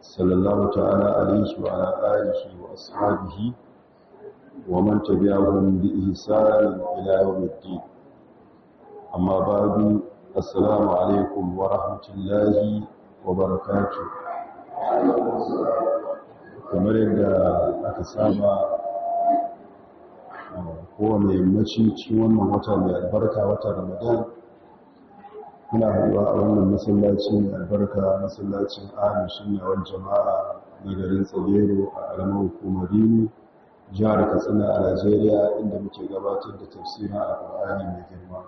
صلى الله تعالى عليه وعلى آله وأصحابه ومن تبعهم بإحسان إلى يوم الدين أما بعد السلام عليكم ورحمة الله وبركاته kamar yadda aka saba kowane yammaci cikin wannan wata mai albarka wata ramadan muna haɗuwa a wannan masallacin albarka masallacin ahlus sunna wal jama'a na garin tsagero a ƙaramar hukumar jihar katsina a najeriya inda muke gabatar da tafsirin alƙur'ani mai girma.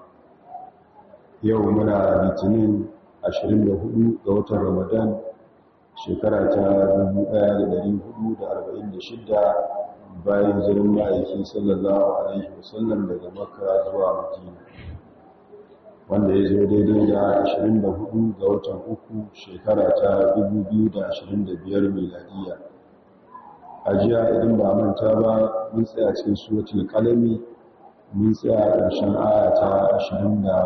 Yau muna litinin 24 ga watan ramadan shekara ta 1446 bayan jirin ma'aiki sallallahu alaihi wasallam daga makka zuwa madina. Wanda ya zo daidai da 24 ga watan uku shekara ta 2025 miladiya. A jiya idan ba manta ba mun tsaya cikin suratul qalami mun tsaya ƙarshen aya ta 20 da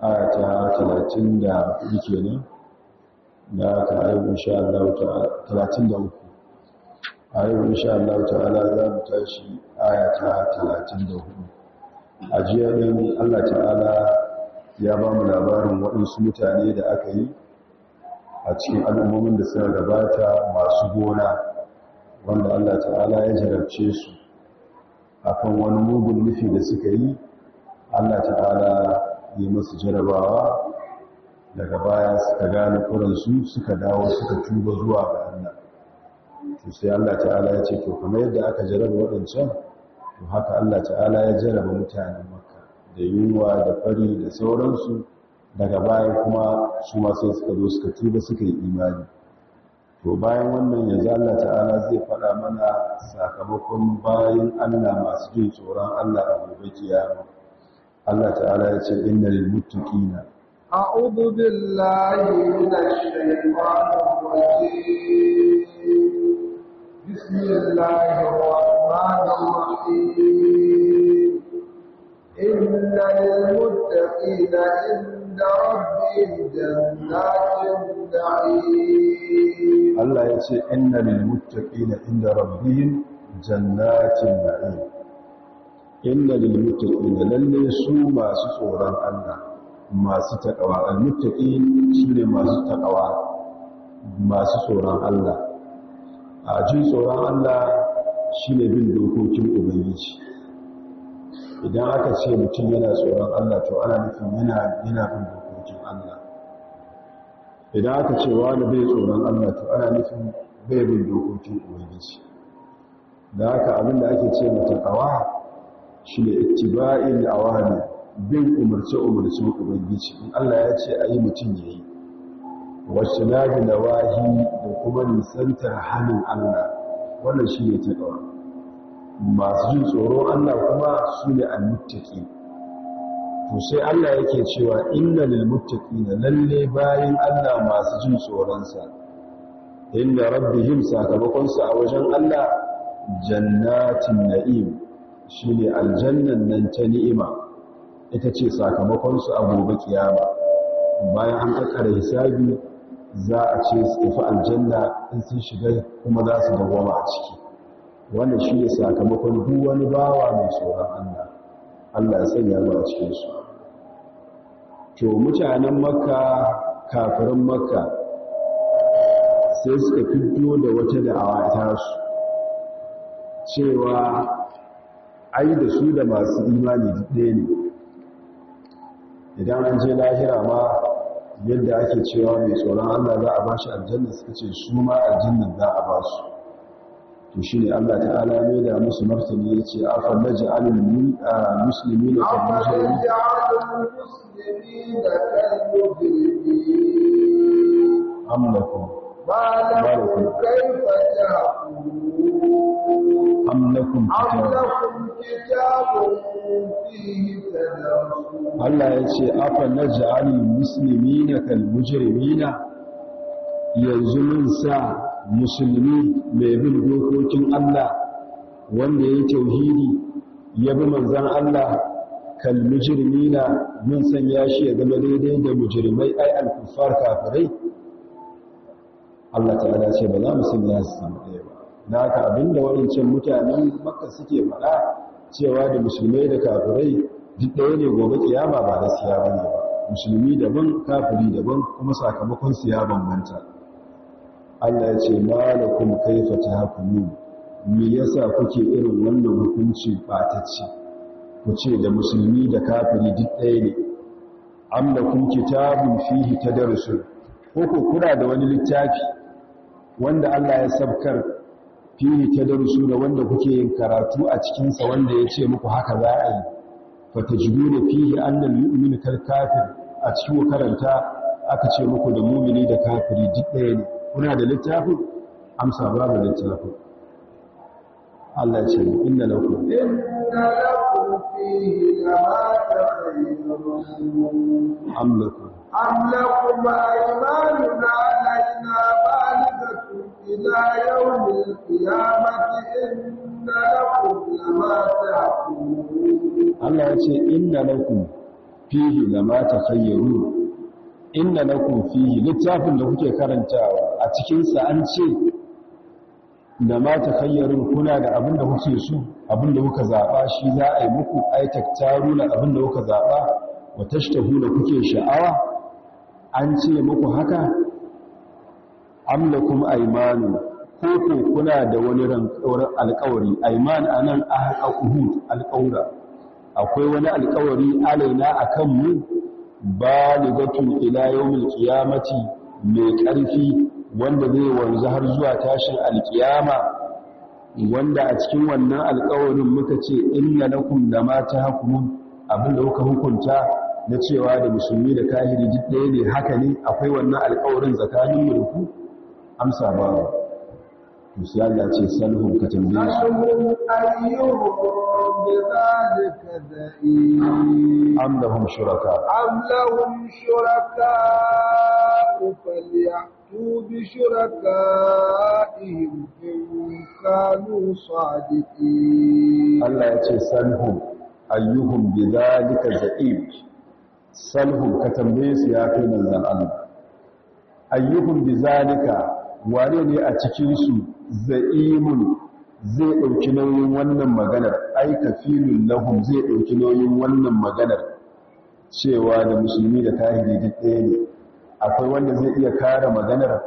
aya ta 30 da kenan da aka ayyukan insha Allah ta 33 ayyukan insha Allah ta'ala za mu tashi aya ta 34 a jiya Allah ta'ala ya ba mu labarin waɗansu mutane da aka yi a cikin al'ummomin da suka gabata masu gona wanda Allah ta'ala ya jarabce su akan wani mugun nufi da suka yi. Allah ta'ala ya masu jarabawa. Daga baya suka gane kuransu suka dawo suka tuba zuwa ga Allah. To sai Allah ta'ala ya ce to kamar yadda aka jaraba waɗancan to haka Allah ta'ala ya jaraba mutanen makka da yunwa da fari da sauransu. Daga bayan kuma su ma sai suka zo suka tuba suka yi imani. To bayan wannan yanzu Allah ta'ala zai faɗa mana sakamakon bayan Allah masu jin tsoron Allah a gobe kiyama. Allah ta'ala ya ce innal muttaqina. A'udhu billahi minash shaitanir rajim. Bismillahir rahmanir rahim innal muttaqina inda rabbihim jannatin na'im. Allah ya ce inna lil muttaqina inda rabbihim jannatin na'im. Inna lil muttaqina lalle su masu tsoron Allah masu takawa. Al muttaqin shine masu takawa masu tsoron Allah. A jin tsoron Allah shine bin dokokin ubangiji. Idan aka ce mutum yana tsoron Allah to ana nufin yana yana bin dokokin Allah. Idan aka ce wani bai tsoron Allah to ana nufin bai bin dokokin ubangiji. Da haka abin da ake ce matakawa shi ne ittiba'il awami bin umarce umarce ubangiji. In Allah ya ce ayi mutum yayi wacce nabi nawahi da kuma nisantar hannun Allah. Wannan shi ne takawa masu jin tsoron Allah kuma su ne al-muttaqi to sai Allah yake cewa inna lil muttaqina lalle bayin Allah masu jin tsoron sa inna rabbihim sakamakon sa a wajen Allah jannatin na'im shine aljannan nan ta ni'ima. Ita ce sakamakon su a gobe kiyama. Bayan an kakkara hisabi za a ce su tafi aljanna in sun shiga kuma za su dawwama a ciki. Wannan shi ne sakamakon duk wani bawa mai tsoron Allah. Allah ya sanya mu a cikin su. To mutanen makka kafirin makka sai suka fito da wata da'awa ta su cewa ai da su da masu imani ɗaya ne. Idan an je lahira ma yadda ake cewa mai tsoron Allah za a bashi aljanna suka ce su ma aljannan za a ba su to shine Allah ta'ala ne da musu martani ya ce afa naj'alul muslimina kal mujrimin amlakum ma lakum. أم kitab لكم كتاب فيه تدرسون Allah ya ce afa naj'alul muslimina kal mujrimina yanzu mun sa musulmi mai bin dokokin Allah wanda ya tauhidi ya bi manzon Allah kal mujrimina mun sanya shi ya zama daidai da mujrimai ai al-kuffar kafirai Allah ta'ala ce ba za mu sanya su samu ɗaya ba na haka abin da waɗancan mutanen makka suke faɗa cewa da musulmai da kafirai duk ɗaya ne gobe kiyama ba gaskiya ba ne ba. Musulmi daban kafiri daban kuma sakamakon su ya bambanta. Allah ya ce malakum kaifa tahkumun? Me yasa kuke irin wannan hukunci batacce ku ce da musulmi da kafiri duk ɗaya ne. Am lakum kitabun fihi tadrusun? Ko ko kuna da wani littafi wanda Allah ya sabkar fiye ta darusu da wanda kuke yin karatu a cikinsa wanda ya ce muku haka za a yi. Fata jibu da fiye annan mu'min kar kafir a cikin karanta aka ce muku da mumini da kafiri duk ɗaya ne. Kuna da littafi? Amsa babu littafi. Allah ce inna lakum. Inna lakum fihi la ta'lamun am lakum. Alaina baligatu إلى يوم القيامة إن لكم لما تحكمون Allah ya ce inna lakum fihi lama takhayyaru inna lakum fihi littafin da kuke karantawa a cikin sa an ce lama takhayyarun kuna da abin da kuke so abin da kuka zaba shi za a yi muku ai taktaruna abin da kuka zaba wa tashtahuna kuke sha'awa an ce muku haka am lakum aymanu ko ko kuna da wani ran alƙawari? Ayman a nan ahqahud alƙawra akwai wani alkawari alaina a kanmu? Baligatun ila yawmil qiyamati mai ƙarfi wanda zai wanzu har zuwa tashin alkiyama wanda a cikin wannan alkawarin muka ce inna lakum lama tahkumun abin da kuka hukunta na cewa da musulmi da kahiri duk ɗaya ne haka ne? Akwai wannan alkawarin tsakanin mu da ku? amsa ba. To sai Allah ce salhum ka tambaye su am lahum shuraka. Am lahum shuraka falyaatu bi shurakaihim in kanu sadiqin Allah ya salhum ayyuhum bi dhalika za'im salhum ka tambaye su ya kai manzon Allah. Ayyuhum bi zalika wane ne a cikin su za'imun zai ɗauki nauyin wannan maganar? Ai kafilul lahum zai ɗauki nauyin wannan maganar cewa da musulmi da kahiri duk ɗaya ne. Akwai wanda zai iya kare maganar?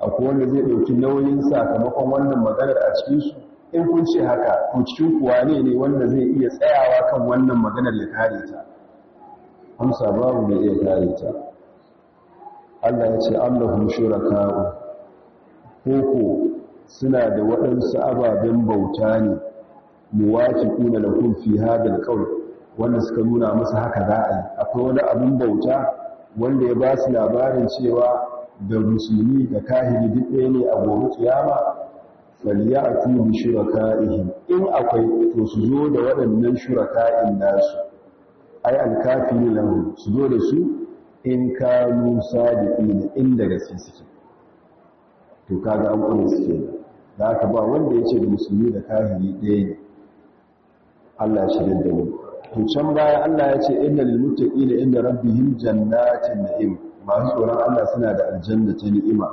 Akwai wanda zai ɗauki nauyin sakamakon wannan maganar a cikin su in kun ce haka to cikin kuwa ne ne wanda zai iya tsayawa kan wannan maganar ya kare ta? Amsa babu mai iya kare ta. Allah ya ce Allahum shuraka'u. Koko suna da waɗansu ababen bauta ne muwafiquna lakum fi hadal qawl wanda suka nuna masa haka za a yi. Akwai wani abin bauta wanda ya ba su labarin cewa da musulmi da kahiri duk ɗaya ne a gobe kiyama falyatu bi shuraka'ihim. In akwai to su zo da waɗannan shuraka'in nasu. Ai alkafirin lahu su zo da su in kanu sadiqin inda gaske suke. to kaga an kure su da haka ba wanda ya ce da musulmi da kafiri ɗaya ne. Allah ya shirin da mu. To can baya Allah ya ce innal muttaqina inda rabbihim jannatin na'im. Masu tsoron Allah suna da aljanna ta ni'ima.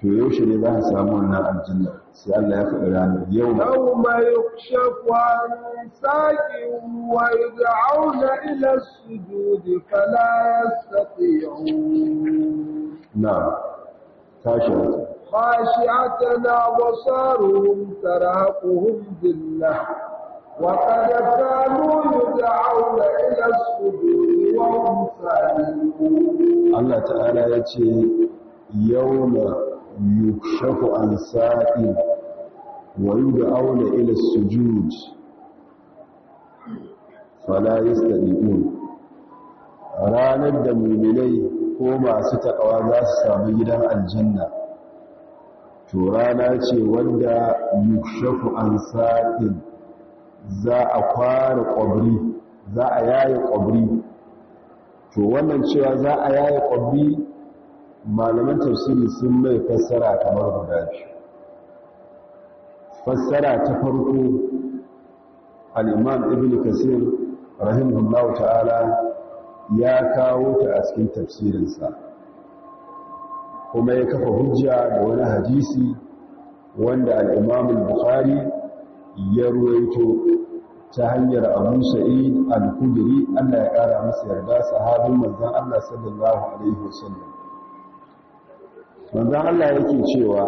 To yaushe ne za a samu wannan aljanna? Sai Allah ya faɗi ranar yau na yau ma yukshafu an saqi wa yud'auna ila sujud fala yastati'un. Na tashi wata خاشعة أبصارهم ترهقهم ذلة وقد كانوا يدعون إلى السجود وهم سالمون Allah ta'ala ya ce yau na yukshafu an sa'i wa yi da auna ila sujud fala yastadi'un ranar da muminai ko masu taƙawa za su samu gidan aljanna to rana ce wanda yukshafu an sa'in za a kwara ƙwabri za a yaye ƙwabri to wannan cewa za a yaye ƙwabri malaman tafsiri sun mai fassara kamar guda biyu. Fassara ta farko al'imam ibn kasir rahimahullahu ta'ala ya kawo ta a cikin tafsirinsa. Kuma ya kafa hujja da wani hadisi wanda al'imam bukhari ya ruwaito ta hanyar abu sa'id al-kudri allah ya ƙara masa yarda sahabin manzan allah sallallahu alaihi wasallam. Manzan allah yake cewa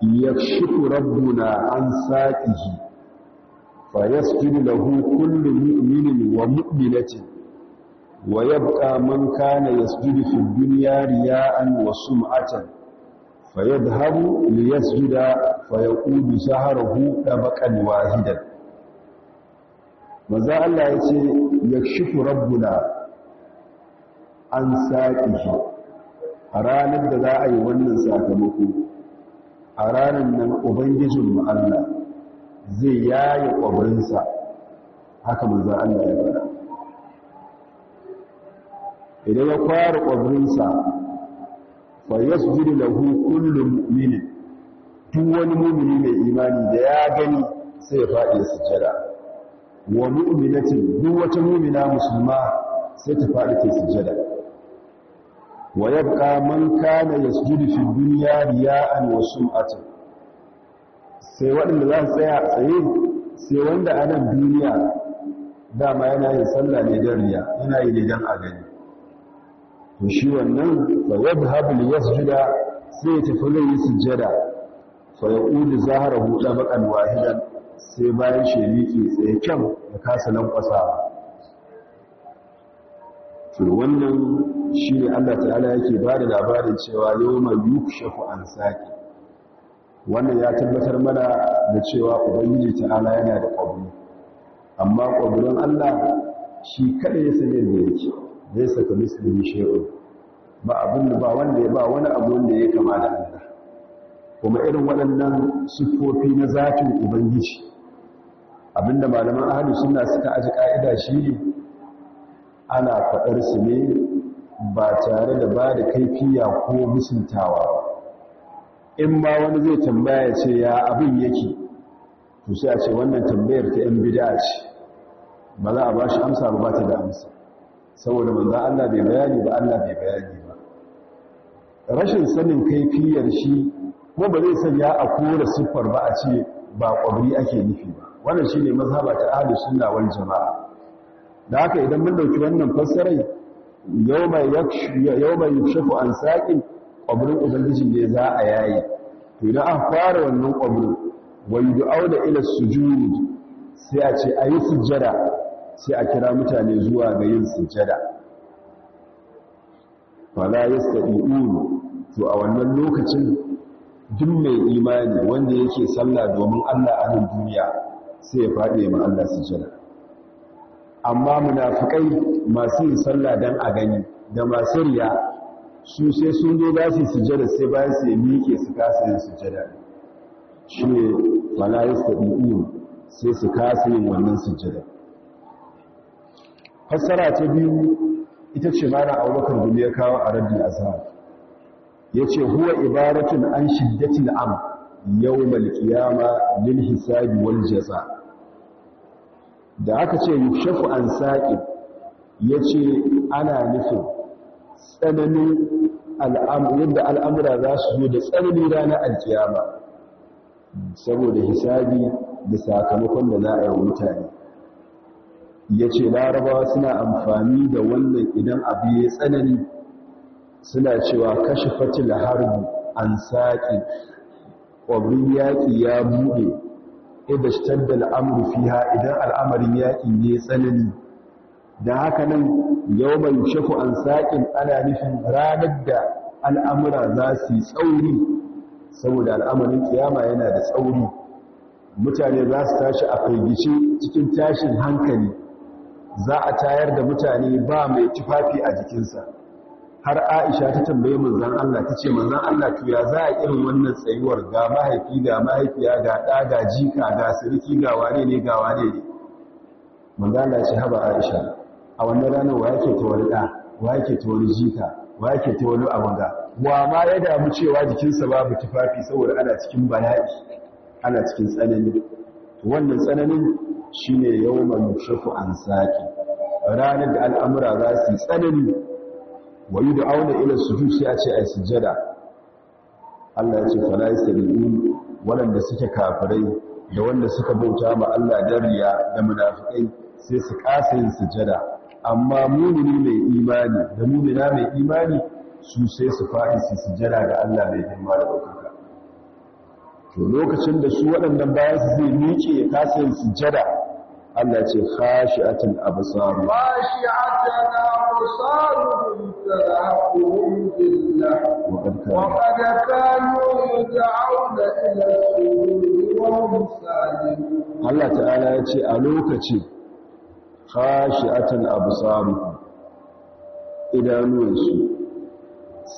yakshifu rabbuna an saqihi fa yasjudu lahu kullu mu'minin wa mu'minatin. Wa yabqa man kana yasjudu fi dunya riya'an wa sum'atan fayadhhabu liyasjuda fayaqudu saharahu dabaqan wahidan manzo Allah ya ce yakshifu rabbuna an saqihi a ranar da za a yi wannan sakamako a ranar nan ubangijinmu Allah zai yaye kwabrinsa haka Allah ya idan ya kwara kwabrinsa fa yasjudu lahu kullu mu'minin. Duk wani mu'mini mai imani da ya gani sai ya faɗi sujjada. Wa mu'minatin duk wata mu'mina musulma sai ta faɗi ta sujjada. Wa yabqa man kana yasjudu fi dunya riya'an wa sum'atan. Sai waɗanda za su tsaya tsaye sai wanda a nan duniya dama yana yin sallah ne don riya yana yi ne don a gani. To shi wannan fa yadhhabu li yasjuda sai tafi zai yi sujjada. Fa yaqudu zaharahu tabaqan wahidan sai bayan shi miƙe tsaye kyan da kasa lankwasa to wannan shine Allah ta'ala yake ba da labarin cewa yawma yukshafu an saqi. Wannan ya tabbatar mana da cewa ubangiji ta'ala yana da ƙwabri. Amma ƙwabrin Allah shi kada ya san yadda yake. Zai saka mislihi shay'un. Ba abin da ba wanda ya ba wani abu wanda ya kama da Allah. Kuma irin waɗannan siffofi na zatin ubangiji. Abinda malaman ahli sunna suka aji ka'ida shi ana faɗar su ne ba tare da ba da kaifiya ko musuntawa ba. In ma wani zai tambaya ce ya abin yake? To sai a ce wannan tambayar ta yan bid'a ce. Ba za a ba shi amsa ba ta da amsa. Saboda manzo Allah bai bayani ba Allah bai bayani ba. Rashin sanin kaifiyar shi ko ba zai sanya a kore siffar ba a ce ba kwabri ake nufi ba. Wannan shine mazhaba ta ahlus sunna wal jamaa. Da haka idan mun ɗauki wannan fassarai yawma yawma yukshafu an saqin kwabrin ubangiji ne za a yayi to idan aka fara wannan kwabrin wa yud'auna ila sujud sai a ce ayi sujjada. Sai a kira mutane zuwa ga yin sujjada fala yastadi'un to a wannan lokacin duk mai imani wanda yake sallah domin Allah a nan duniya sai ya faɗi ma Allah sujjada amma munafikai masu yin sallah dan a gani da masu riya su sai sun zo za su sujjada sai bayan su miƙe su kasa yin sujjada shi ne fala yastadi'un sai su kasa yin wannan sujjada fassara ta biyu ita ce mana abubakar gumi ya kawo a raddin azhar. Ya ce huwa ibaratun an shiddatil am yawmal qiyama lil hisabi wal jaza. Da aka ce yukshafu an saqi ya ce ana nufin tsananin al'amur yadda al'amura za su zo da tsananin ranar alkiyama saboda hisabi da sakamakon da za a yi mutane. Ya ce larabawa suna amfani da wannan idan abu ya tsanani suna cewa kashe fatil harbi an saƙi ƙwabrin yaƙi ya buɗe idan shitar da fiha idan al'amarin yaƙi ya tsanani. Da haka nan yau mai shafu an saƙin ana nufin ranar da al'amura za su yi tsauri saboda al'amarin kiyama yana da tsauri. Mutane za su tashi a firgice cikin tashin hankali. Za a tayar da mutane ba mai tufafi a jikinsa. Har Aisha ta tambaye manzon Allah ta ce manzon Allah to ya za a irin wannan tsayuwar? Ga mahaifi ga mahaifiya ga ɗa ga jika ga siriki ga wane ne ga wane ne? Manzon Allah ce haba Aisha a wannan ranar wa yake ta wani ɗa? Wa yake ta wani jika? Wa yake ta wani abanga wa ma ya damu cewa jikinsa babu tufafi saboda ana cikin bala'i ana cikin tsanani. Wannan tsananin shine yawman yushafu an saki ranar da al'amura za su yi tsanani wa da auna ila sujud sai a ce a sujjada Allah ya ce fala yastadiun waɗanda suke kafirai da wanda suka bauta ma Allah dariya da munafikai sai su kasa yin sujjada amma mumini mai imani da mumina mai imani su sai su faɗi su sujjada ga Allah mai girma da ɗaukaka. To lokacin da su waɗannan bayan su zai miƙe ya kasa yin sujjada Allah ce khashi'atul absar. khashi'atan absaruhum tarhaquhum billah wa qad kanu yud'auna ila as-sujudi wa hum salimun Allah ta'ala ya ce a lokacin khashi'atan absaruhum idanuwansu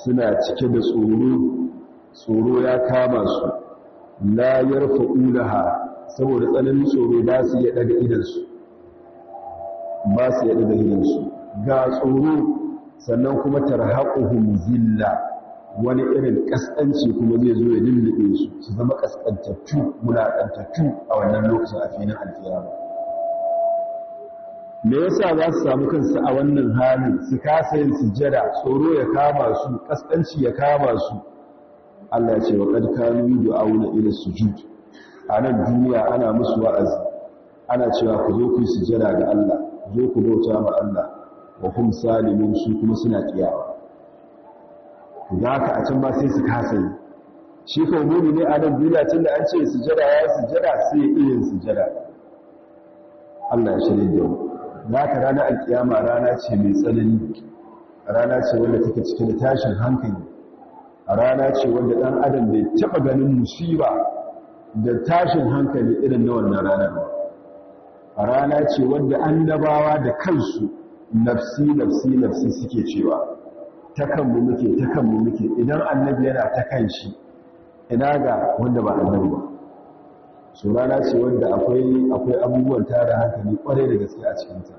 suna cike da tsoro tsoro ya kama su. La yarfa'ulaha saboda tsananin tsoro ba su iya daga idansu ba su iya daga idansu ga tsoro sannan kuma tarhaquhum zilla. Wani irin kaskanci kuma zai zo ya lullube su su zama kaskantattu mulakantattu a wannan lokacin a filin alkiyama. Me yasa za su samu kansu a wannan halin? Su kasa yin sujjada tsoro ya kama su kaskanci ya kama su. Allah ya ce wa qad kanu yu'auna ila sujud. A nan duniya ana musu wa'azi. Ana cewa ku zo ku yi sujjada ga Allah zo ku bauta ma Allah wa hum salimun su kuma suna kiyawa. Da ka a can ba sai su kasa yi. Shi ko ne a nan duniya tun da an ce sujjada ya sujjada sai ya iya sujjada. Allah ya shirye da za ka rana alkiyama rana ce mai tsanani. Rana ce wanda take cike da tashin hankali. Rana ce wanda ɗan adam bai taɓa ganin musiba da tashin hankali irin na wannan ranar rana ce wanda annabawa da kansu nafsi nafsi nafsi suke cewa ta kanmu muke ta kanmu muke. Idan annabi yana ta kan shi ina ga wanda ba annabi ba. Su rana ce wanda akwai akwai abubuwan tara hankali ƙwarai da gaske a cikinta.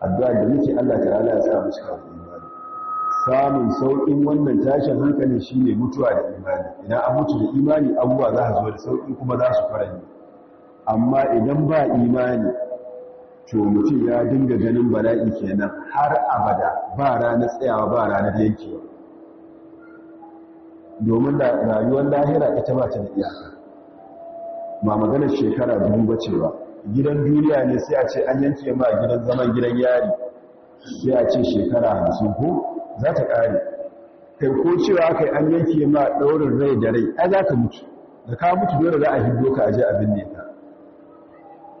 Addu'a da muke Allah ta'ala ya sa mu imani. Samun sauƙin wannan tashin hankali shine mutuwa da imani. Idan an mutu da imani abubuwa za su zo da sauƙi kuma za su farani amma idan ba imani to mutum ya dinga ganin bala'i kenan har abada. Ba ranar tsayawa ba ranar yankewa. Domin rayuwar lahira ita ba ta da iyaka. Ba maganar shekara dubu ba ce ba. Gidan duniya ne sai a ce an yanke ma gidan zaman gidan yari. Sai a ce shekara hamsin ko za ta ƙare. Kai ko cewa kai an yanke ma ɗaurin rai da rai ai za ka mutu. Da ka mutu dole za a hiddo ka aje abin ne ka.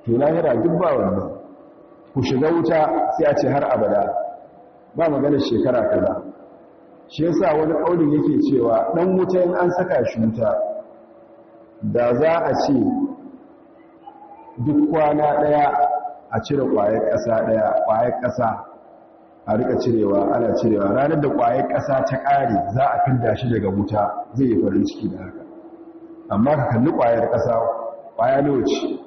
To lahira duk ba wannan. Ku shiga wuta sai a ce har abada. Ba maganar shekara kaza. Shi yasa wani ƙaunin yake cewa ɗan wuta in an saka shi wuta da za a ce duk kwana ɗaya a cire ƙwayar ƙasa ɗaya ƙwayar ƙasa a riƙa cirewa ana cirewa. Ranar da ƙwayar ƙasa ta ƙare za a fidda shi daga wuta zai yi farin ciki da haka. Amma ka kalli ƙwayar ƙasa ƙwaya nawa ce?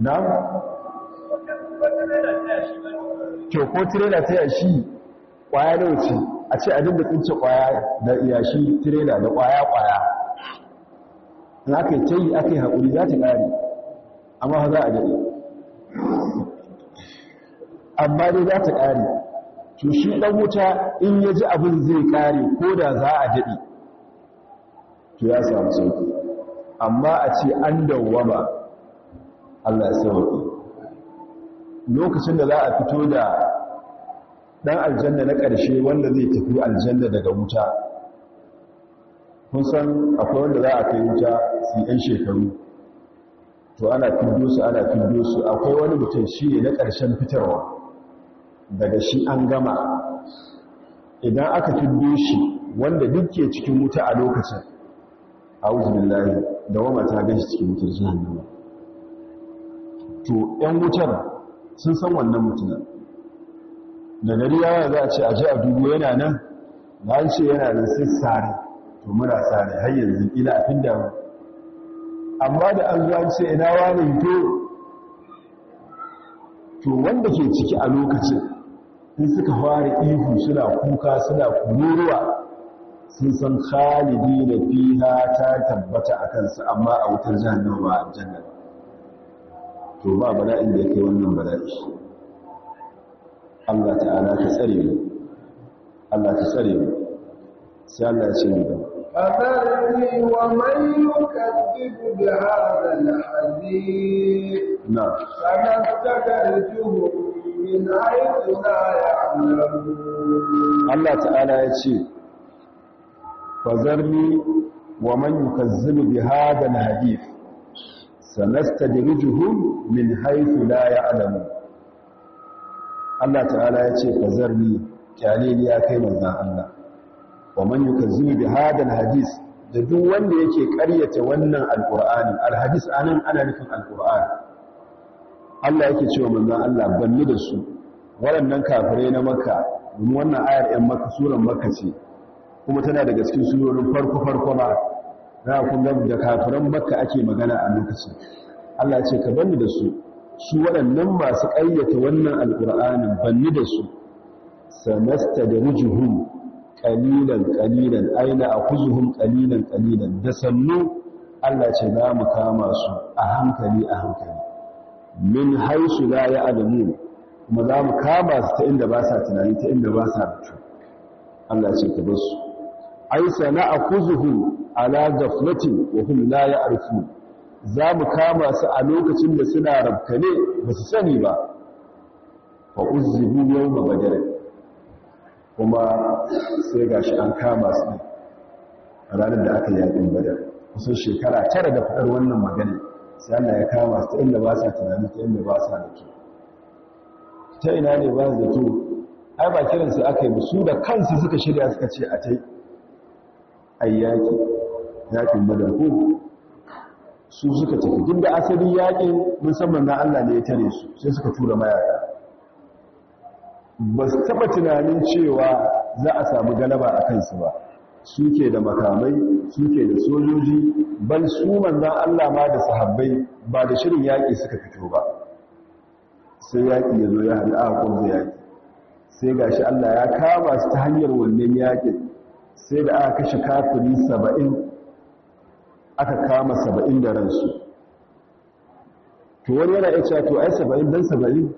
Na? kyau ko tirela ta yashi ƙwaya nawa ce? A ce a dinda tsince ƙwaya da yashi tirela da ƙwaya-ƙwaya in aka yi tayi aka yi haƙuri za ta ƙare. Amma za a daɗe. Amma dai za ta ƙare. To shi ɗan wuta in ya ji abin zai ƙare ko da za a daɗe. To ya samu sauƙi. Amma a ce an dawwama Allah ya sauƙi. Lokacin da za a fito da ɗan aljanna na ƙarshe wanda zai tafi aljanna daga wuta kun san akwai wanda za a kai wuta su yan shekaru. To ana fiddo su ana fiddo su. Akwai wani mutum shi ne na ƙarshen fitarwa. Daga shi an gama. Idan aka fiddo shi wanda duk ke cikin wuta a lokacin a billahi da wama ta gashi cikin wutar jihannama to ‘yan wutar sun san wannan mutumin. Da gari yawa za a ce a ji a dubu yana nan? Ba an ce yana da sai sare. To muna sare har yanzu ila a fin damu amma da an zuwa ce ina wani to to wanda ke ciki a lokacin in suka fara ihu suna kuka suna kururuwa sun san khalidi na fiha ta tabbata a kansu amma a wutar jahannama ba a jannar to ba bala'in da yake wannan bala'i Allah ta'ala ta tsare mu Allah ta tsare mu sai Allah ya ce mu أذرني ومن يكذب بهذا الحديث نعم سنستدرجهم من Allah ta'ala ya ce fazarni wa man yukazzibu bi hadha al-hadith sanastadrijuhum min haythu la ya'lamu. Allah ta'ala ya ce fazarni kyalili ya kai manzan Allah. Wa man yukazzibu bi hadha al-hadith da duk wanda yake ƙaryata wannan alqur'ani al-hadith a nan ana nufin alqur'ani. Allah yake cewa manzan Allah banni da su. Waɗannan kafirai na makka domin wannan ayar ɗan makka suran makka ce kuma tana daga cikin surorin farko farko ma. Na kun ga da kafiran makka ake magana a lokacin. Allah ya ce ka banni da su. Su waɗannan masu ƙayyata wannan alƙur'anin banni da su. Sanasta da rujuhun ƙalilan ƙalilan aina a kuzuhun ƙalilan ƙalilan da sannu Allah ce za mu kama su a hankali a hankali. Min haisu la ya adamu kuma za mu kama su ta inda ba sa tunani ta inda ba sa rutu Allah ce ka ba su ai sana a kuzuhun ala gaflatin wa hum la ya'rifun. Za mu kama su a lokacin da suna rabkane ba su sani ba. Fa uzzibu yawma badr. Kuma sai gashi an kama su ranar da aka yaƙin badar kusan shekara tara da faɗar wannan magana sai Allah ya kama su ta inda ba sa tunani ta inda ba sa da ke ta ina ne ba da to ai ba kiransu aka yi su da kansu suka shirya suka ce a ta ayyaki yaƙin badar ko? Su suka tafi. Duk da asali yaƙin musamman na Allah ne ya tare su sai suka tura mayaka. Ba su taba tunanin cewa za a samu galaba a kansu ba. Suke da makamai suke da sojoji bal su manzan Allah ma da sahabbai ba da shirin yaƙi suka fito ba. Sai yaƙi ya zo ya haɗu a ƙunzo yaƙi. Sai gashi Allah ya kama su ta hanyar wannan yaƙin. Sai da aka kashe kafiri saba'in aka kama saba'in da ransu. To wani yana iya cewa to ai saba'in don saba'in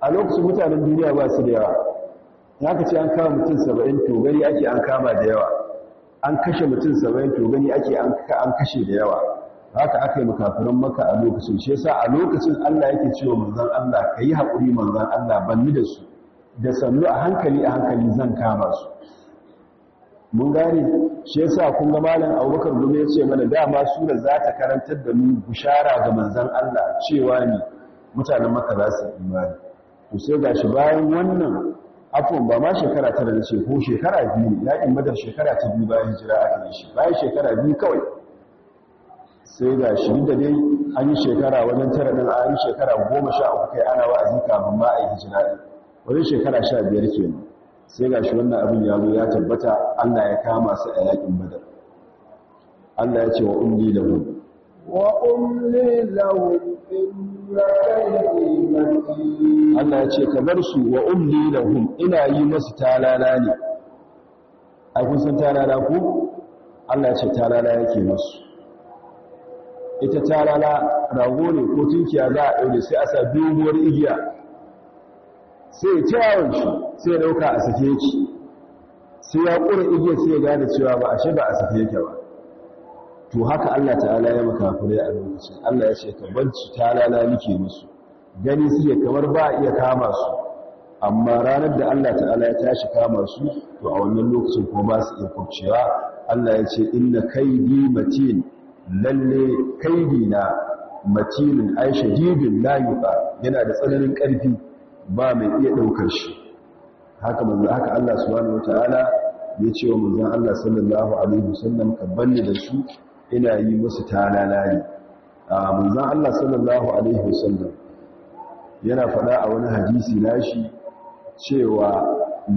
a lokacin mutanen duniya ba su da yawa. Ya ka ce an kama mutum saba'in to gani ake an kama da yawa. An kashe mutum saba'in to gani ake an kashe da yawa. Haka aka yi makafiran maka a lokacin. Shi yasa a lokacin Allah yake cewa manzon Allah ka yi haƙuri manzon Allah banni da su. Da sannu a hankali a hankali zan kama su. Mun gane? Shi yasa kun ga malam Abubakar Gumi ya ce mana dama sura za ta karantar da mu bishara ga manzon Allah cewa ne mutanen Makka za su imani. To sai gashi bayan wannan afon ba ma shekara tara da ce ko shekara biyu ne yaƙin madar shekara ta biyu bayan hijira aka yi shi bayan shekara biyu kawai. Sai ga shi da dai an yi shekara wajen tara din an yi shekara goma sha uku kai ana wa'azi kafin ma a yi hijira din wajen shekara sha biyar kenan sai ga shi wannan abin ya zo ya tabbata Allah ya kama su a yaƙin badar. Allah ya ce wa umli lahu wa umli lahu inna kaydi matin Allah ya ce ka bar su wa umli lahum. Ina yi masu talala ne. Ai kun san talala ku? Allah ya ce talala yake masu. Ita talala rago ne ko tunkiya za a ɗaure sai a sa doguwar igiya. Sai kyawun shi sai ɗauka a sake yake sai ya ƙura igiyar sai ya gane cewa ba a ba a sake yake ba. To haka Allah ta'ala ya makafirai a lokacin. Allah ya ce ka banci talala nike musu. Gani suke kamar ba iya kama su. Amma ranar da Allah ta'ala ya tashi kama su to a wannan lokacin kuma ba su iya kwabcewa Allah ya ce inna kaidi matin. Lalle kaidi na matinin ai shadidin la yana da tsananin ƙarfi ba mai iya ɗaukar shi. Haka manzo haka Allah subhanahu wataala ya ce wa manzon Allah sallallahu alaihi wasallam ka banni da su ina yi musu talala ne a manzon Allah sallallahu alaihi wasallam yana faɗa a wani hadisi nashi cewa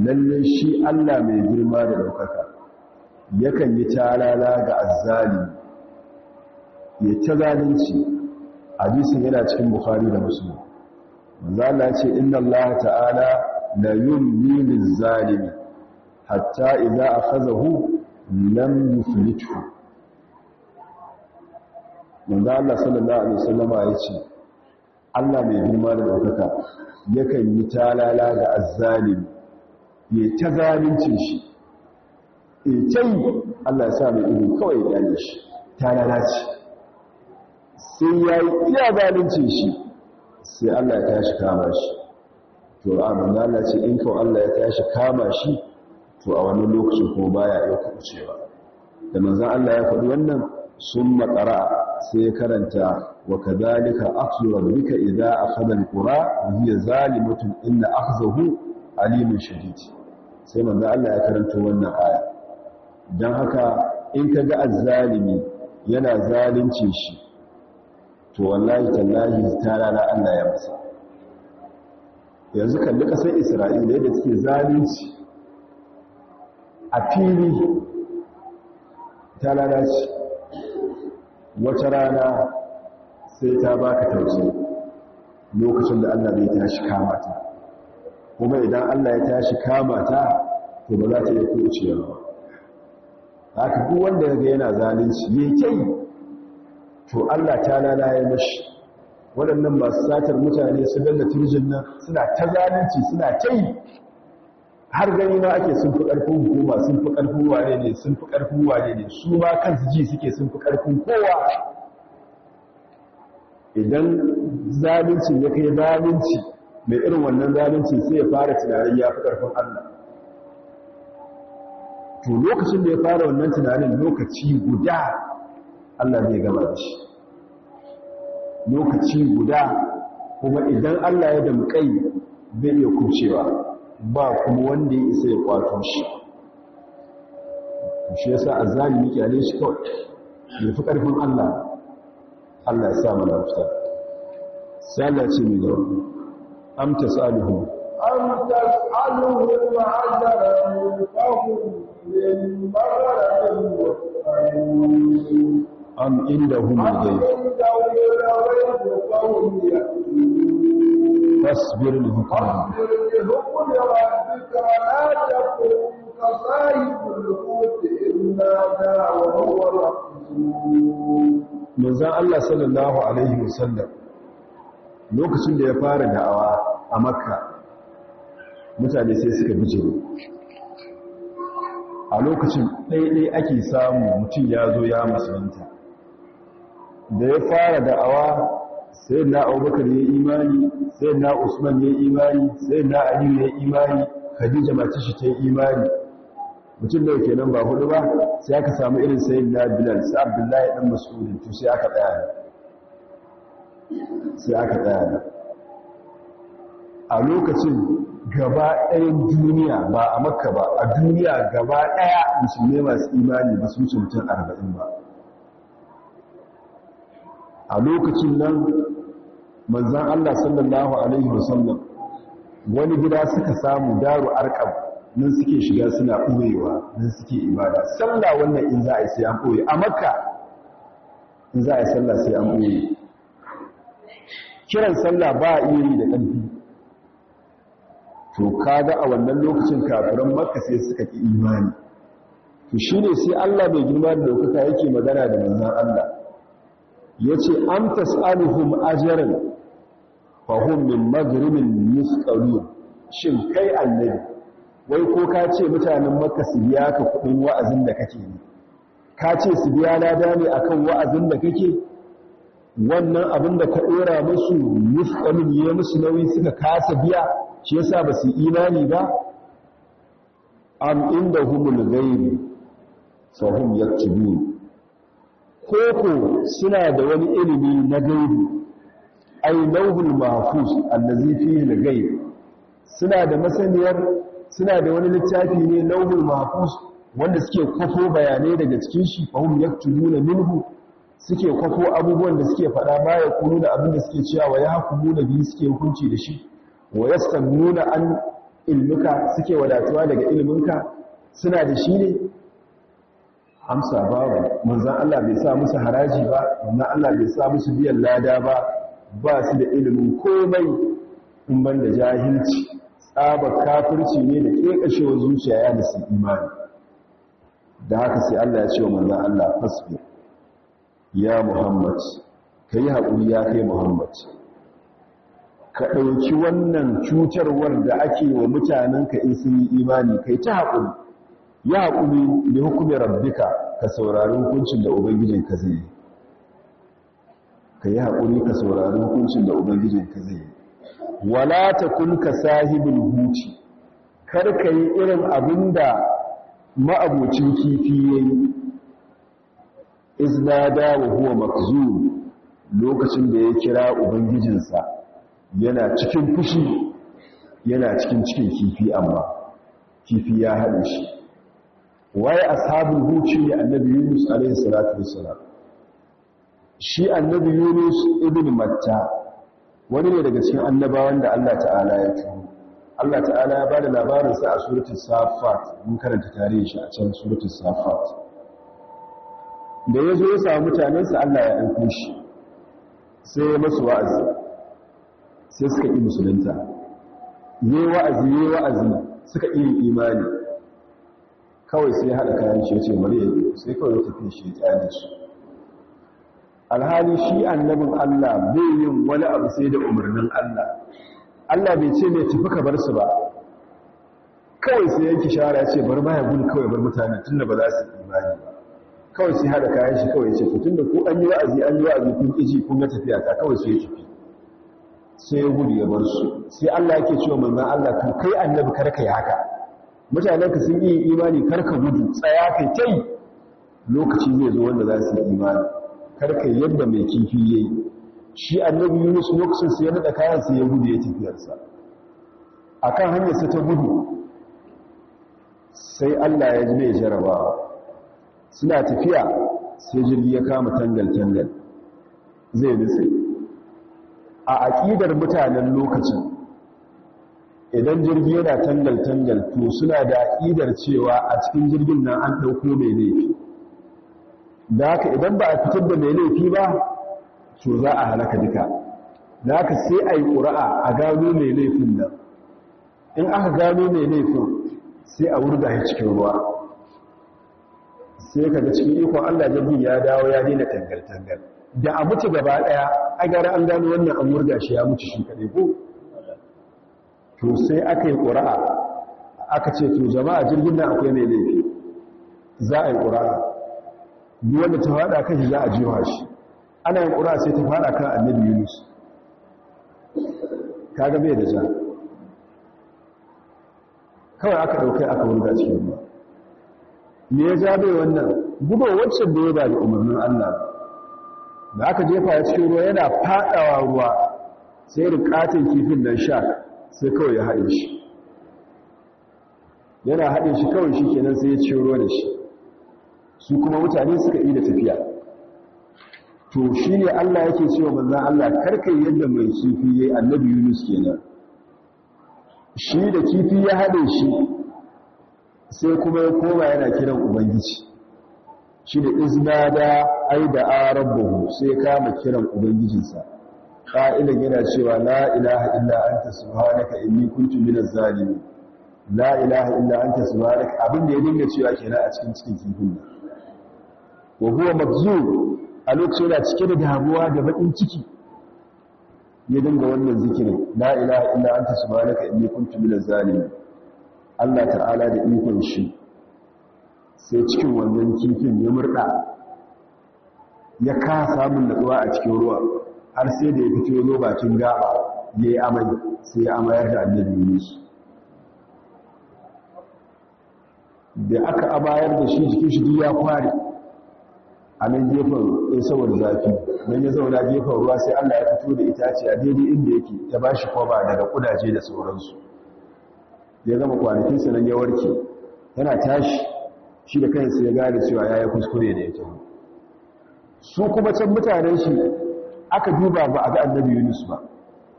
lalle shi Allah mai girma da ɗaukaka yakan yi talala ga azzalimi ya ta zalunci. Hadisin yana cikin bukhari da muslim. Manzo Allah ce inna Allah ta'ala la yumli liz-zalimi hatta idza akhazahu lam yuflithu. Manzo Allah sallallahu alaihi wasallama ya ce Allah mai girma da ɗaukaka yakan yi talala ga azzalimi ya ta zalunci shi e tai Allah ya sa mai ido kawai ya dane shi talala ce. Sai yayi iya zalunci shi sai Allah ya tashi kama shi. To a manzo Allah ce in ko Allah ya tashi kama shi to a wannan lokacin ko baya iya kucewa da manzon Allah ya faɗi wannan sun makara sai ya karanta wa kadhalika akhdhu rabbika idza akhadha alqura wa hiya zalimatun inna akhzahu alimun shadid. Sai manzon Allah ya karanta wannan aya. Dan haka in kaga azzalimi yana zalunci shi to wallahi tallahi ta rana Allah ya masa. Yanzu kalli ƙasar Isra'ila yadda suke zalunci a fili ta wata rana sai ta baka tausayi lokacin da Allah zai tashi kama ta. Kuma idan Allah ya tashi kama ta to ba za ta iya kucewa ba. Haka duk wanda yaga yana zalunci yayi kai to Allah ta lalaye mashi. Waɗannan masu satar mutane su dalla turjin nan suna ta zalunci suna ta yi. Har gani na ake sun fi ƙarfin hukuma sun fi ƙarfin wane ne sun fi ƙarfin wane ne. Su ma kansu ji suke sun fi ƙarfin kowa. Idan zalunci ya kai zalunci mai irin wannan zalunci sai ya fara tunanin ya fi ƙarfin Allah. To lokacin da ya fara wannan tunanin lokaci guda Allah zai gama da shi. Lokaci guda kuma idan Allah ya damƙai zai iya kucewa ba kuma wanda ya isa ya kwato shi. Shi yasa azzalimi ƙyale shi kawai. Ya fi ƙarfin Allah. Allah ya sa mana fita sai Allah ce mai gaba. Am tasalihu am tas'aluhu ma'adaran fahum min magharatin am indahum al-ghaib fasbir li hukmi لحكم ربك ولا تكن كصاحب الحوت إذ نادى وهو مكذوب manzon Allah sallallahu alaihi wasallam lokacin da ya fara da'awa a makka mutane sai suka bijiro a lokacin ɗaiɗai ake samu mutum ya zo ya musulunta da ya fara da'awa sai na abubakar ya imani sai na usman ya imani sai na aliyu ya imani khadija mace shi ta imani. Mutum da yake nan ba huɗu ba sai aka samu irin sai na bilal sai abdullahi dan mas'udin to sai aka tsaya sai aka tsaya a lokacin gaba ɗayan duniya ba a makka ba a duniya gaba ɗaya musulmai masu imani ba su mutum arba'in ba. A lokacin nan manzan Allah sallallahu Alaihi wasallam wani gida suka samu daru arkam nan suke shiga suna ɓoyewa nan suke ibada. Sallah wannan in za a yi sai an ɓoye. A makka in za a yi sallah sai an ɓoye. Kiran sallah ba a iya da ƙarfi. To kaga a wannan lokacin kafiran makka sai suka ki imani. To shine sai Allah bai girma da ɗaukaka yake magana da manzan Allah. Ya ce am tasaluhum ajran? Fa hum min maghrimin musqalun shin kai annabi wai ko ka ce mutanen makka su biya ka kuɗin wa'azin da kake yi? Ka ce su biya lada ne akan wa'azin da kake? Wannan abin da ka dora musu musqalun ya musu nauyi suka kasa biya shi yasa ba su imani ba? Am indahumul ghaib fa hum yaktubun. Koko suna da wani ilimi na gaibi ai lauhul mahfuz allazi fihi al-ghaib. Suna da masaniyar suna da wani littafi ne lauhul mahfuz wanda suke kwafo bayanai daga cikin shi fahum yaktubuna minhu suke kwafo abubuwan da suke faɗa ma ya kunu da abin da suke cewa wa ya hukumu da biyu suke hukunci da shi wa yastanuna an ilmuka suke wadatuwa daga ilminka suna da shi ne? Amsa babu. Manzan Allah bai sa musu haraji ba manzan Allah bai sa musu biyan lada ba. Ba su da ilimin komai in ban da jahilci. Tsabar kafirci ne da ƙeƙashewar zuciya ya da su imani. Da haka sai Allah ya ce wa manzan Allah fasbir ya Muhammad ka yi haƙuri ya kai Muhammad. Ka ɗauki wannan cutarwar da ake wa mutanenka in sun yi imani kai ta haƙuri. Ya haƙuri da hukumin rabbika ka saurari hukuncin da ubangijinka zai yi. Ka yi haƙuri ka saurari hukuncin da ubangijinka zai yi. Wala ta kun ka sahibin huci kar ka yi irin abin da ma'abocin kifi ya yi. Iznada wa huwa makzum lokacin da ya kira ubangijinsa yana cikin fushi yana cikin cikin kifi amma kifi ya haɗe shi. Waye ashabul huci ne annabi yunus alaihi salatu wassalam. Shi annabi yunus ibn matta wani ne daga cikin annabawan da Allah ta'ala ya turo. Allah ta'ala ya ba da labarin sa a suratul safat mun karanta tarihi shi a can suratul safat da ya zo ya samu mutanen sa Allah ya aika shi. Sai ya masu wa'azi. Sai suka yi musulunta. Yayi wa'azi yayi wa'azi. Suka yi imani. Kawai sai haɗa kayan shi ce bari sai kawai ya tafi shi ya su. Alhali shi annabin Allah bai yin wani abu sai da umarnin Allah. Allah bai ce mai tafi ka bar su ba. Kawai sai yanki shara ya ce bar ma ya gudu kawai bar mutane tunda ba za su imani ba. Kawai sai haɗa kayan shi kawai ya ce to tunda ko an yi wa'azi an yi wa'azi kun ƙiji kun ga tafiya ta kawai sai ya tafi. Sai ya gudu ya bar su. Sai Allah yake cewa manzon Allah to kai annabi kar ka yi haka. Mutanenka sun yi imani kar ka gudu tsaya kai tai lokaci zai zo wanda za su yi imani. Karka yadda mai kifi ya yi. Shi annabi yunus lokacin sai ya naɗa kayan sai ya gudu ya tafiyarsa a kan hanyarsa ta gudu sai allah ya ji mai jarabawa. Suna tafiya sai jirgi ya kama tangal-tangal zai nutse. A aƙidar mutanen lokacin idan jirgi yana tangal-tangal to suna da aƙidar cewa a cikin jirgin nan an ɗauko mai laifi. Da haka idan ba a fitar da mai laifi ba to za a halaka duka. Da haka sai a yi ƙura'a a gano mai laifin nan. In aka gano mai laifin sai a wurga shi cikin ruwa. Sai ka ga cikin ikon allah jirgin ya dawo ya daina tangal-tangal. Da a mutu gaba ɗaya a gara an gano wannan an wurga shi ya mutu shi kaɗai ko? To sai aka yi ƙura'a. Aka ce to jama'a jirgin nan akwai mai laifi. Za a yi ƙura'a. Duk wanda ta faɗa kan shi za a jiwa shi. Ana yin ƙura'a sai ta faɗa kan annabi yunus. Kaga bai da ja. Kawai aka ɗaukai aka wurga cikin ruwa. Me ya ja bai wannan? Gudo waccan da ya ba da umarnin allah. Da aka jefa cikin ruwa yana faɗawa ruwa. Sai rikatin kifin nan sha. Sai kawai ya haɗe shi. Yana haɗe shi kawai shi kenan sai ya ciro da shi. Su kuma mutane suka yi da tafiya. To shi ne Allah yake cewa manzan Allah karkai yadda mai kifi ya yi annabi yunus kenan. Shi da kifi ya haɗe shi sai kuma ya koma yana kiran ubangiji. Shi da izna da ai da arabuhu sai kama kiran ubangijinsa. Ƙa'ilan yana cewa la ilaha illa anta subhanaka inni kuntu minaz zalimin. La ilaha illa anta subhanaka. Abin da ya dinga cewa kenan a cikin cikin kifin wa huwa makzub a lokacin yana cike da damuwa da bakin ciki. Ya dinga wannan zikirin. La ilaha illa anta subhanaka inni kuntu minaz zalimin. Allah ta'ala da ikon shi. Sai cikin wannan kifin ya murda ya kasa samun natsuwa a cikin ruwa. Har sai da ya fito zo bakin gaba ya yi amai sai ya amayar da annabi Yunus da aka abayar da shi jikin shi ya kware. A nan gefen ya saboda zafi. Don ya zauna gefen ruwa sai Allah ya fito da itace a daidai inda yake ya ba shi kwaba daga kudaje da sauransu. Ya gama kwanakinsa nan ya warke. Yana tashi shi da kansa ya gane cewa ya yi kuskure da ya su kuma can mutanen shi aka duba ba a ga annabi yunus ba.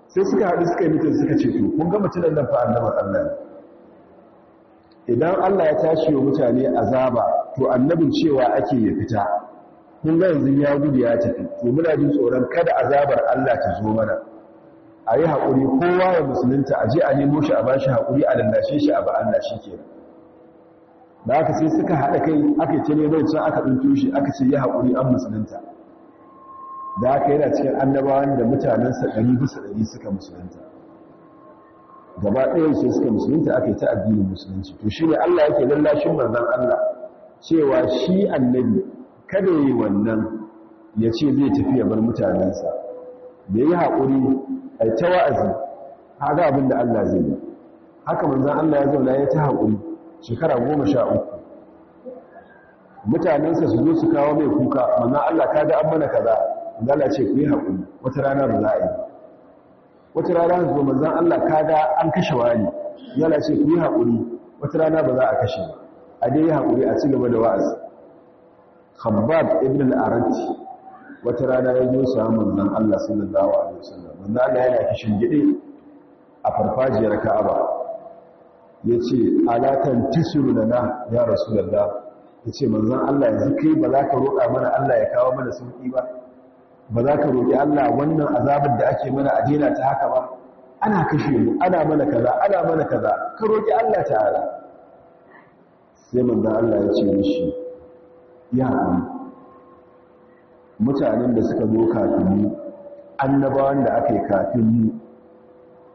Sai suka haɗu suka yi mutum suka ce to kun ga mutunan nan fa annabar allah ne. Idan Allah ya tashi wa mutane azaba to annabin cewa ake ya fita. Kun ga yanzu ya gudu ya tafi. To muna jin tsoron kada azabar Allah ta zo mana. A yi haƙuri kowa ya musulunta a je a nemo shi a ba shi haƙuri a lallashe shi a ba Allah shi ke da aka sai suka haɗa kai aka ce neman can aka ɗinto shi aka ce ya haƙuri an musulunta. Da aka yana cikin annabawan da mutanensa ɗari bisa ɗari suka musulunta. Gaba ɗayan sai suka musulunta aka yi ta addinin musulunci. To shi ne Allah yake lallashin manzon Allah cewa shi annabi kada yi wannan ya ce zai tafi ya bar mutanensa. Da yi haƙuri a ta wa'azi haga abin da Allah zai yi. Haka manzan Allah ya zauna ya ta haƙuri shekara goma sha uku. Mutanensa su zo su kawo mai kuka manzan Allah ka ga an mana kaza. Manzan ce ku yi haƙuri wata rana za a yi wata rana zo manzan Allah ka ga an kashe wani. Yana ce ku yi haƙuri wata rana ba za a kashe a dai yi haƙuri a ci gaba da wa'azi. Khabbab ibn al-aranti wata rana ya zo samu manzon Allah sallallahu alaihi wasallam. Manzon Allah yana kishin gide a farfajiyar Ka'aba. Yace alatan tisru lana ya rasulullah ya ce manzon Allah yanzu kai ba za ka roƙa mana Allah ya kawo mana sauƙi ba? Ba za ka roƙi Allah wannan azabar da ake mana a ta haka ba? Ana kashe mu ana mana kaza ana mana kaza. Ka roƙi Allah ta'ala. Sai manzon Allah ya ce mishi ya mutanen da suka zo kafin mu annabawan da aka yi kafin mu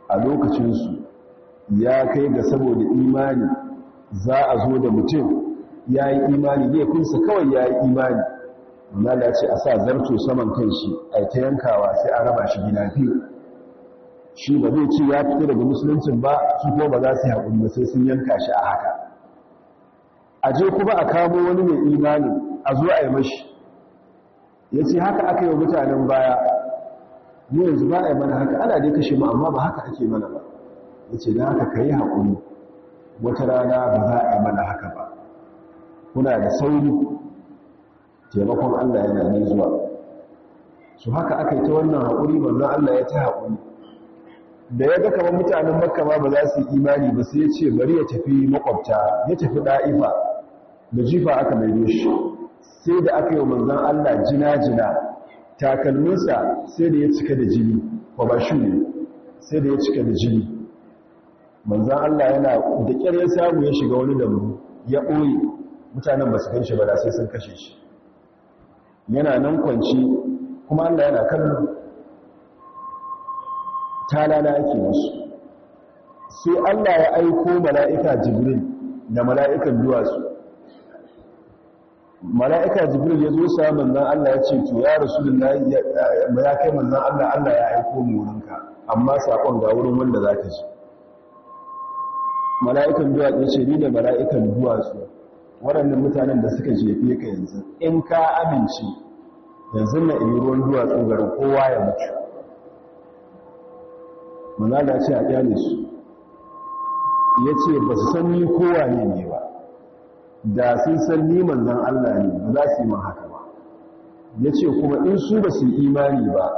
a lokacinsu ya kai ga saboda imani za a zo da mutum ya yi imani laifinsa kawai ya yi imani. Wanda ce a sa zarto saman kan shi a ta yankawa sai a raba shi gina biyu. Shi ba zai ce ya fito daga musuluncin ba su ko ba za su haƙuri ba sai sun yanka shi a haka. A je kuma a kamo wani mai imani a zo a yi mashi. Ya ce haka aka yi mutanen baya. Mu yanzu ba a yi mana haka ana dai kashe mu amma ba haka ake mana ba. Ya ce da haka ka yi haƙuri wata rana ba za a yi mana haka ba. Kuna da sauri. Taimakon allah yana nan zuwa. Su haka aka yi ta wannan haƙuri manzan allah ya ta haƙuri. Da ya ga kamar mutanen makka ma ba za su yi imani ba sai ya ce bari ya tafi makwabta ya tafi ɗa'ifa da jifa aka mai shi. Sai da aka yi manzan Allah jina-jina takalminsa sai da ya cika da jini ba ba shi ne sai da ya cika da jini. Manzan Allah yana da ƙyar ya samu ya shiga wani dambu ya ɓoye mutanen ba su kan shi ba da sai sun kashe shi. Yana nan kwanci kuma Allah yana kallon talala ake musu. Sai Allah ya aiko mala'ika jibril da mala'ikan duwatsu. Mala'ika jibril ya zo sa manzan Allah ya ce to ya rasulullahi ya kai manzan Allah Allah ya aiko mu wurinka amma saƙon ga wurin wanda za ka ji mala'ikan duwatsu ya ce ni da mala'ikan duwatsu. Waɗannan mutanen da suka jefe ka yanzu in ka amince yanzu na iya ruwan duwatsu garin kowa ya mutu. Manzala ce a ƙyale su. Ya ce ba su san ni kowa ne ne ba. Da sun san ni manzan Allah ne ba za su yi haka ba. Ya ce kuma in su ba su imani ba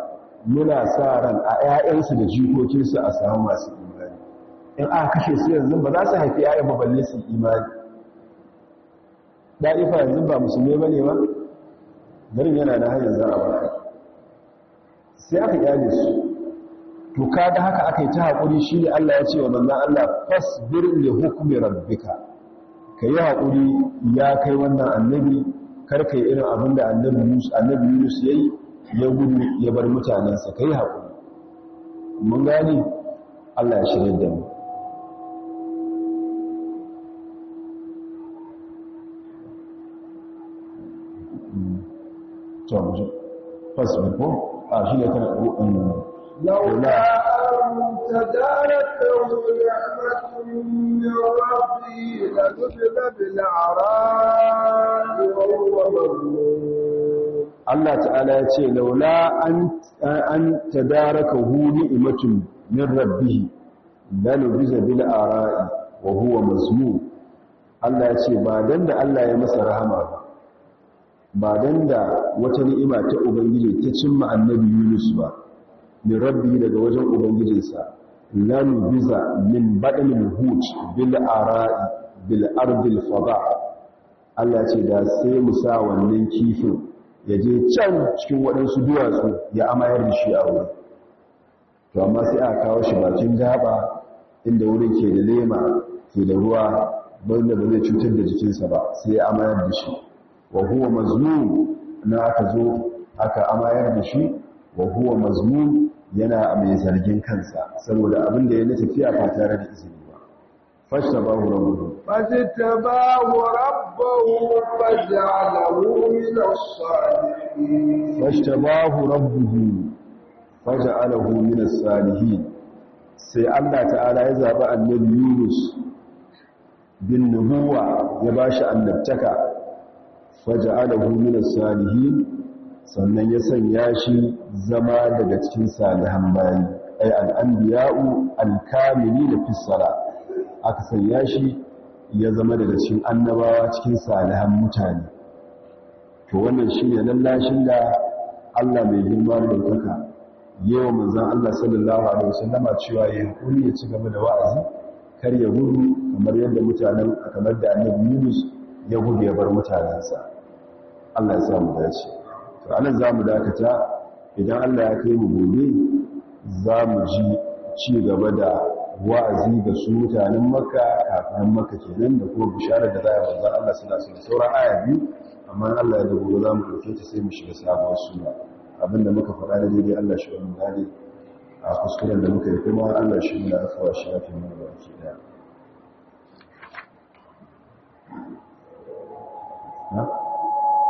muna sa ran a 'ya'yansu da jikokinsu a samu masu imani. In aka kashe su yanzu ba za su haifi 'ya'yan baballe su imani. Da'ifa yanzu ba musulmi ba ne ba. Garin yana da hanyar za a ba sai aka ƙyale su. To kaga haka aka yi ta haƙuri shi ne Allah ya ce wa manzan Allah fasbir li hukmi rabbika. Ka yi haƙuri ya kai wannan annabi kar ka yi irin abin da annabi yunus ya yi ya gudu ya bar mutanensa. Ka yi haƙuri. Mun gani allah ya shirya da mu. fasbir ko a shi ne kana لولا أن تداركه نعمة من ربه لنزل بالعراء وهو مظلوم Allah ta'ala ya ce laula an tadarakahu ni'matun min rabbih lanubiza bil ara'i wa huwa mazmum Allah ya ce ba dan da Allah ya masa rahama ba ba dan da wata ni'ima ta ubangiji ta cimma annabi Yunus ba min rabbi daga wajen ubangijinsa lan biza min badalil hut bil ara'i bil fada Allah ce da sai mu sa wannan kifin ya je can cikin waɗansu duwatsu ya amayar da shi a wuri to amma sai aka kawo shi bakin gaba inda wurin ke da lema ke da ruwa wanda ba zai cutar da jikinsa ba sai ya amayar da shi. Wa huwa mazmum na aka zo aka amayar da shi wa huwa mazmum yana mai zargin kansa saboda abin da ya na tafiya ba tare da izini ba. Fashtabahu rabbuhu. Fajtabahu rabbuhu faj'alahu min as-salihin. Fashtabahu rabbuhu faj'alahu min as-salihin. Sai Allah ta'ala ya zabi annabi Yunus bin nubuwa ya bashi annabtaka. Faj'alahu min as-salihin sannan ya sanya shi zama daga cikin salihan bayi. Ay al-anbiya'u al-kamilin fi salat aka sanya shi ya zama daga cikin annabawa cikin salihan mutane. To wannan shine lallashin da Allah mai girma da ɗaukaka yawa manzon Allah sallallahu alaihi wasallama cewa ya haƙuri ya ci gaba da wa'azi kar ya gudu kamar yadda mutanen kamar da annabi Yunus ya gudu ya bar mutanensa. Allah ya sa mu dace. To a nan za mu dakata. Idan Allah ya kai mu gobe za mu ji ci gaba da wa'azi ga su mutanen Makka kafin Makka kenan da kuma bisharar da za a Allah sallallahu alaihi wasallam. Sauran aya biyu amma Allah ya dago za mu ɗauke ta sai mu shiga sabuwar sura. Abinda muka faɗa da daidai Allah shi wani gane a kuskuren da muka yi kuma Allah shi muna afuwa shi ya fi mana baki ɗaya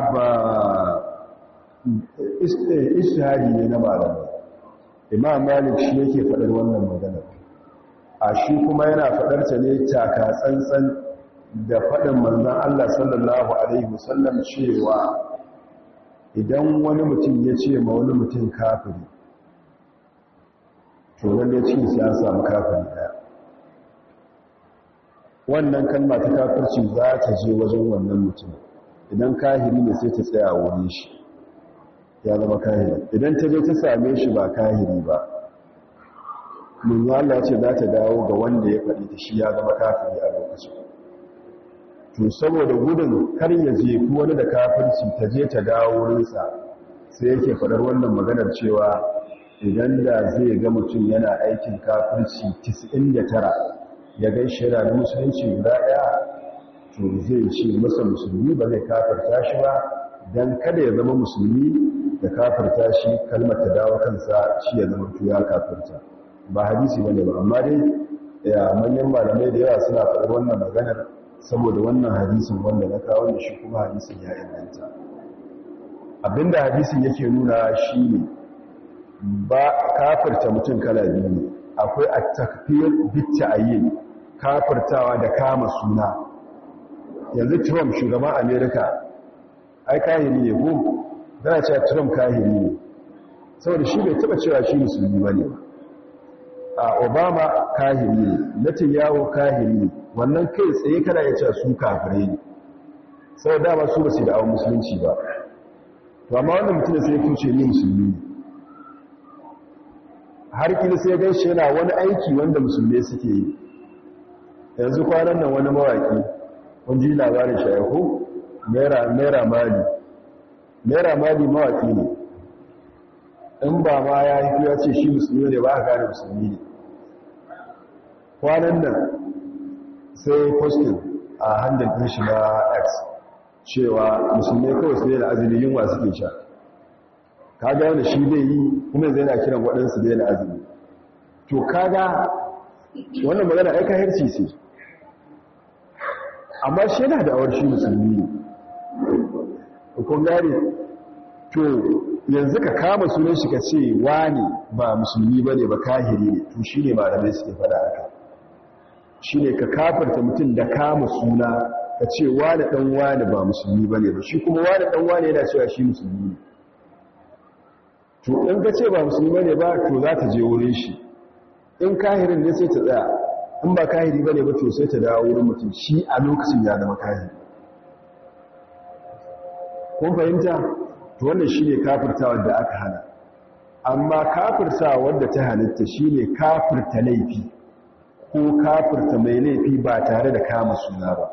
A'a ba ishihadi ne na malamai. Imam Malik shi yake faɗar wannan magana. A shi kuma yana faɗarta ne taka tsantsan da faɗin manzan Allah sallallahu Alaihi wasallam cewa idan wani mutum ya ce ma wani mutum kafiri to lalle cikin sai an samu kafiri ɗaya wannan kalma ta kafirci za ta je wajen wannan mutum idan kahiri ne sai ta tsaya wurin shi ya zama kahiri. Idan ta je ta same shi ba kahiri ba mun Allah ce za ta dawo ga wanda ya faɗi ta shi ya zama kafiri a lokacin. To saboda gudun kar ya je ku wani da kafirci ta je ta dawo wurinsa sai yake faɗar wannan maganar cewa idan da zai ga mutum yana aikin kafirci 99 ya gaishe da musulunci guda ɗaya to zai ce masa musulmi ba zai kafirta shi ba don kada ya zama musulmi da kafirta shi kalmar ta dawo kansa shi ya zama tuya kafirta. Ba hadisi ba ne ba amma dai ya manyan malamai da yawa suna faɗar wannan maganar saboda wannan hadisin wanda na kawo da shi kuma hadisin ya inganta. Abinda hadisin yake nuna shi ne ba kafirta mutum kala biyu ne. Akwai at-takfir bit-ta'yin kafirtawa da kama suna. Yanzu Trump shugaban America ai kahiri ne ko? Da cewa Trump kahiri ne. Saboda shi bai taba cewa shi musulmi ba ne a Obama kahiri ne Netanyahu kahiri ne. Wannan kai tsaye kana ya ce su kafirai ne. Sau dama su ba su da awon musulunci ba. To amma wannan mutum sai ya kuce ni musulmi ne. Har kila sai gan shi yana wani aiki wanda musulmi suke yi. Yanzu kwanan nan wani mawaki kun ji labarin shayaku naira mali. Naira mali mawaki ne. In ba ma ya yi ya ce shi musulmi ne ba a gane musulmi ne. Kwanan nan sai postin a hannun ɗin shi na x cewa musulmai kawai su da azumi yunwa suke sha. Kaga yana shi zai yi kuma zai na kiran waɗansu zai na azumi. To kaga wannan magana aika harci ce. Amma shi yana da awar shi musulmi ne. Kun gane? To yanzu ka kama sunan shi ka ce wani ba musulmi ba ne ba kahiri ne to shi ne malamai suke fada aka shine ka kafirta mutum da kama suna ka ce wani dan wani ba musulmi ba ne ba. Shi kuma wani dan wani yana cewa shi musulmi ne. To in ka ce ba musulmi ba ne ba to za ta je wurin shi. In kahirin ne sai ta tsaya. In ba kahiri ba ne ba to sai ta dawo wurin mutum shi a lokacin ya zama kahiri. Kun fahimta? To wannan shine kafirtawa da aka hana. Amma kafirtawa wanda ta halitta shine kafirta laifi ko kafirta mai laifi ba tare da kama suna ba.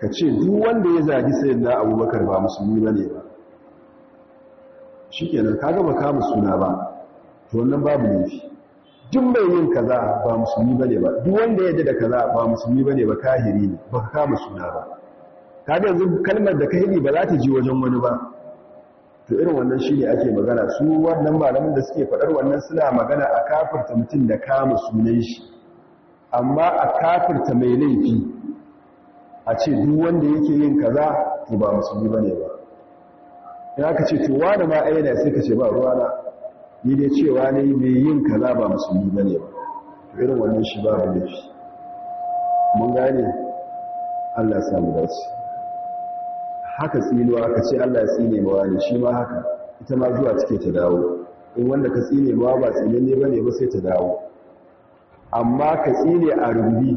Ka ce duk wanda ya zagi sayyidina abubakar ba musulmi ba ne ba. Shikenan kaga ba kama suna ba to wannan babu laifi. Duk mai yin kaza ba musulmi ba ne ba. Duk wanda ya da kaza ba musulmi ba ne ba kahiri ne baka kama suna ba. Kaga yanzu kalmar da kahiri ba za ta ji wajen wani ba. To irin wannan shine ake magana. Su wannan malamin da suke faɗar wannan suna magana a kafirta mutum da kama sunan shi. Amma a kafirta mai laifi a ce duk wanda yake yin kaza to ba musulmi ba ne ba. Ya ka ce to wani ma aina sai ka ce ba ruwana. Ni dai cewa ne mai yin kaza ba musulmi ba to irin wannan shi babu laifi mun gane? Allah ya samu dace. Haka tsinuwa ka ce Allah ya tsine mawa ne shi ma haka. Ita ma zuwa take ta dawo. In wanda ka tsine mawa ba tsinanne ba ne ba sai ta dawo. Amma ka tsine a rubi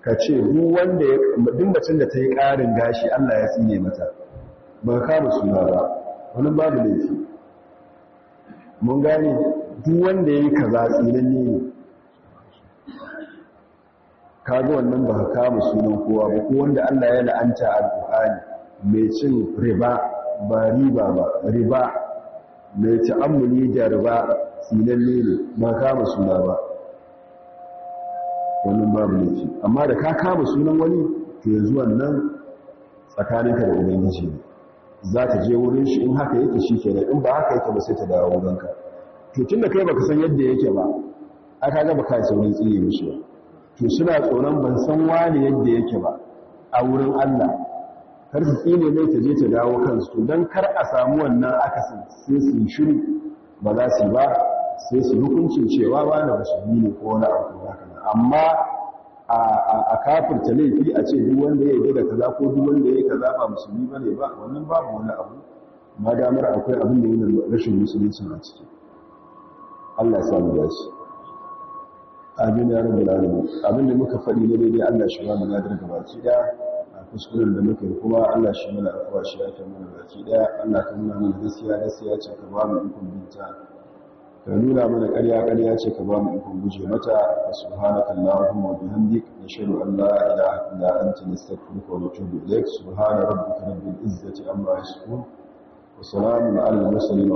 ka ce duk wanda ya duk da ta yi ƙarin gashi Allah ya tsine mata. Ba ka suna ba. Wani babu laifi. Mun gane? Duk wanda ya yi kaza tsinanne ne. Kaga wannan ba ka kama sunan kowa ba ko wanda Allah ya la'anta a Qur'ani mai cin riba ba riba ba riba. Mai ta'ammuli da riba tsinanne ne ba kama suna ba. Wannan babu laifi. Amma da ka kama sunan wani to yanzu wannan tsakaninka da ubangiji ne. Za ta je wurin shi in haka yake shi kenan in ba haka yake ba sai ta dawo wurinka. To tun da kai baka san yadda yake ba aka ga baka saurin tsiye mishi ba. To suna tsoron ban san wani yadda yake ba a wurin Allah. Kar su tsine mai ta je ta dawo kansu. To dan kar a samu wannan akasin sai su shiru. Ba za su ba sai su hukuncin cewa ba da musulmi ne ko wani abu haka amma a kafirta laifi a ce duk wanda ya yi da kaza ko duk wanda ya yi kaza ba musulmi ba ne ba wannan babu wani abu. Ma damar akwai abin da yana rashin musulunci a ciki. Allah ya samu dace. Amin ya rabu alamin. Abin da muka faɗi ne daidai Allah shi ba mu ladar gabaki ɗaya a kuskuren da muka yi kuma Allah shi mana afuwa shi ya kai mana ɗaya Allah ka nuna mana gaskiya gaskiya ce ka ba mu ikon binta. Ka nuna mana ƙarya ƙarya ce ka ba mu ikon guje mata. Subhanaka allahumma wa bihamdik nashhadu an la ilaha illa anta nastaghfiruka wa natubu ilayk. Subhana rabbika izzati amma yasifun wa salamun ala al mursalin